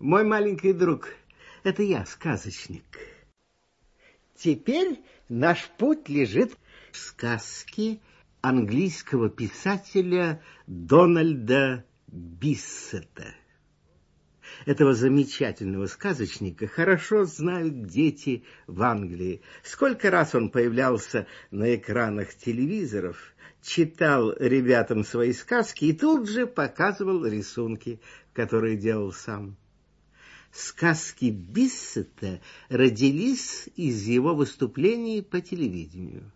мой маленький друг, это я, сказочник. Теперь наш путь лежит в сказке английского писателя Дональда Биссета. Этого замечательного сказочника хорошо знают дети в Англии. Сколько раз он появлялся на экранах телевизоров, читал ребятам свои сказки и тут же показывал рисунки, которые делал сам. Сказки Биссета родились из его выступлений по телевидению.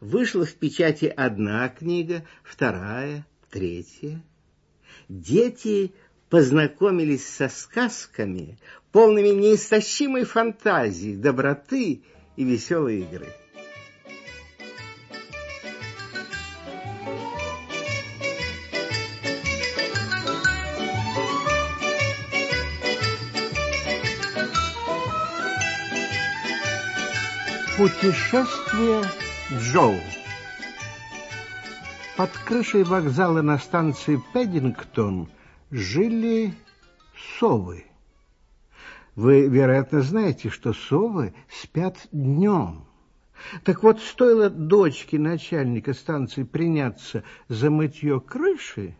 Вышла в печати одна книга, вторая, третья. Дети познакомились со сказками, полными неистощимой фантазии, доброты и веселой игры. Путешествие Джоу Под крышей вокзала на станции Пэддингтон жили совы. Вы, вероятно, знаете, что совы спят днем. Так вот, стоило дочке начальника станции приняться за мытье крыши,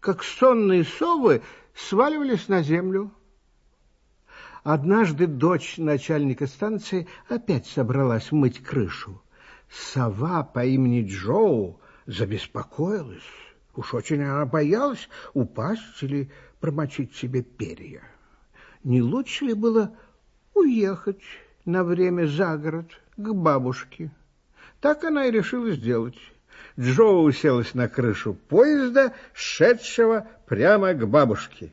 как сонные совы сваливались на землю. Однажды дочь начальника станции опять собралась мыть крышу. Сова по имени Джоу забеспокоилась. Уж очень она боялась упасть или промочить себе перья. Не лучше ли было уехать на время за город к бабушке? Так она и решила сделать. Джоу уселась на крышу поезда, шедшего прямо к бабушке.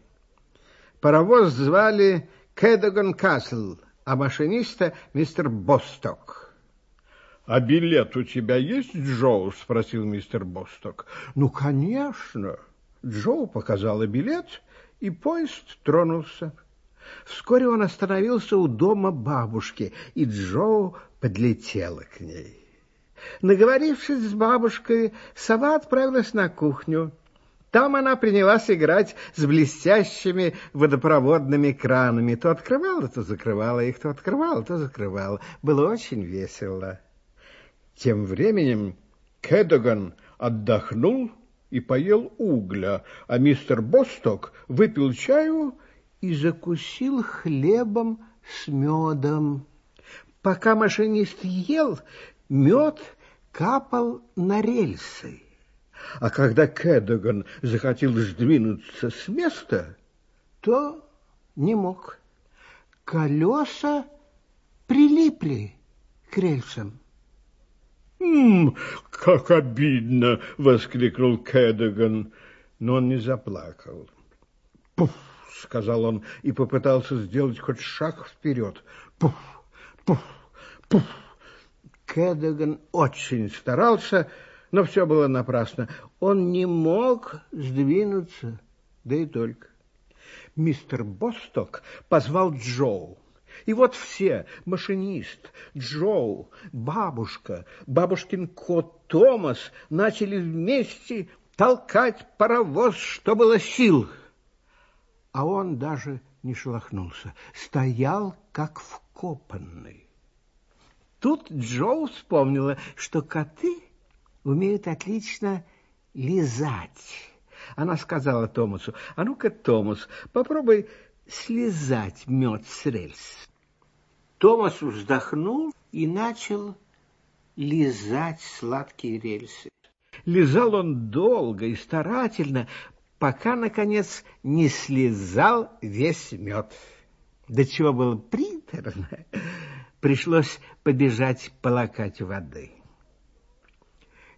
Паровоз звали Кэдаган Касл, а машиниста мистер Босток. «А билет у тебя есть, Джоу?» — спросил мистер Босток. «Ну, конечно!» Джоу показала билет, и поезд тронулся. Вскоре он остановился у дома бабушки, и Джоу подлетела к ней. Наговорившись с бабушкой, сова отправилась на кухню. Там она принялась играть с блестящими водопроводными кранами. То открывала, то закрывала их, то открывала, то закрывала. Было очень весело. Тем временем Кэдоган отдохнул и поел угля, а мистер Босток выпил чаю и закусил хлебом с медом. Пока машинист ел, мед капал на рельсы. А когда Кэдоган захотел сдвинуться с места, то не мог. Колеса прилипли к рельсам. «М как обидно!» — воскликнул Кэдоган, но он не заплакал. «Пуф!» — сказал он и попытался сделать хоть шаг вперед. «Пуф! Пуф! Пуф!» Кэдоган очень старался, но все было напрасно. Он не мог сдвинуться, да и только. Мистер Босток позвал Джоу. И вот все, машинист, Джоу, бабушка, бабушкин кот Томас, начали вместе толкать паровоз, что было сил. А он даже не шелохнулся, стоял как вкопанный. Тут Джоу вспомнила, что коты умеют отлично лизать. Она сказала Томасу, а ну-ка, Томас, попробуй слезать мед с рельс. Томас вздохнул и начал лизать сладкие рельсы. Лизал он долго и старательно, пока, наконец, не слезал весь мед. До чего было приторно, пришлось побежать полакать воды.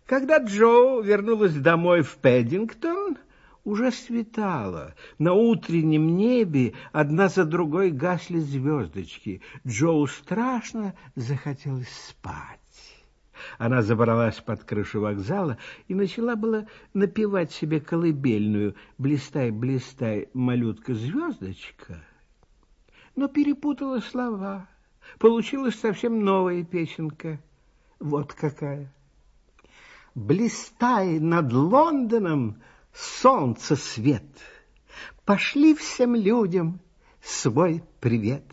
Когда Джо вернулась домой в Пэддингтон, уже светало. На утреннем небе одна за другой гасли звездочки. Джоу страшно захотелось спать. Она забралась под крышу вокзала и начала было напевать себе колыбельную «Блистай, блистай, малютка-звездочка», но перепутала слова. Получилась совсем новая песенка. Вот какая. «Блистай над Лондоном, солнце свет, Пошли всем людям свой привет.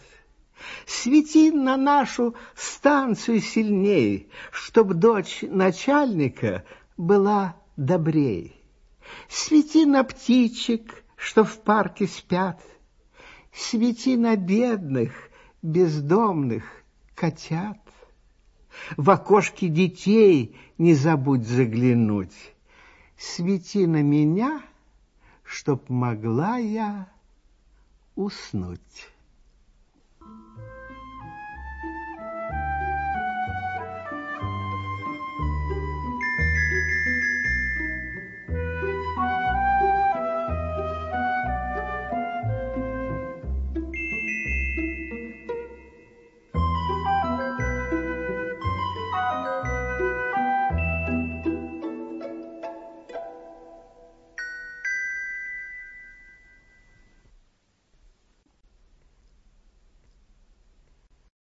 Свети на нашу станцию сильней, Чтоб дочь начальника была добрей. Свети на птичек, что в парке спят, Свети на бедных, бездомных котят. В окошки детей не забудь заглянуть. Свети на меня, чтоб могла я уснуть.